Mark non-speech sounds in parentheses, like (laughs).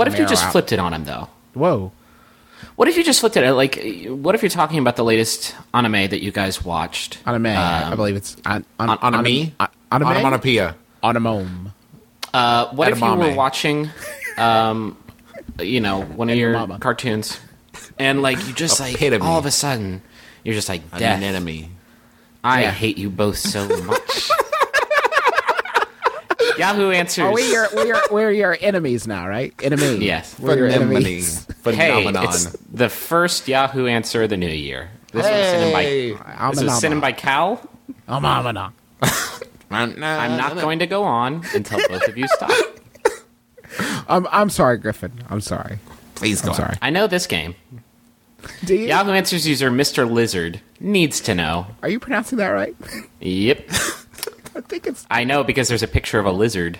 What if you just out. flipped it on him though? Whoa. What if you just flipped it? Like, what if you're talking about the latest anime that you guys watched? Anime. I Um, believe it's on, on, On, on, me? Anime. Onomatopoeia. Automome. Uh, what if you were watching, um, you know, one of your Edamame. cartoons, and like you just like Epitome. all of a sudden you're just like An enemy. I Yeah. hate you both so much. (laughs) Yahoo answers. Oh, we are we are we're your enemies now, right? Enemy. Yes. We're your Phenomenon. enemies. Hey, it's the first Yahoo answer of the new year. This was sent in Hey. by I'm this was sent in by Cal. Mama. I'm not going to go on until both of you stop. (laughs) I'm I'm sorry, Griffin. I'm sorry. Please go I'm sorry. I know this game. Do you? Yahoo Answers user Mr. Lizard needs to know. Are you pronouncing that right? Yep. (laughs) I think it's. I know because there's a picture of a lizard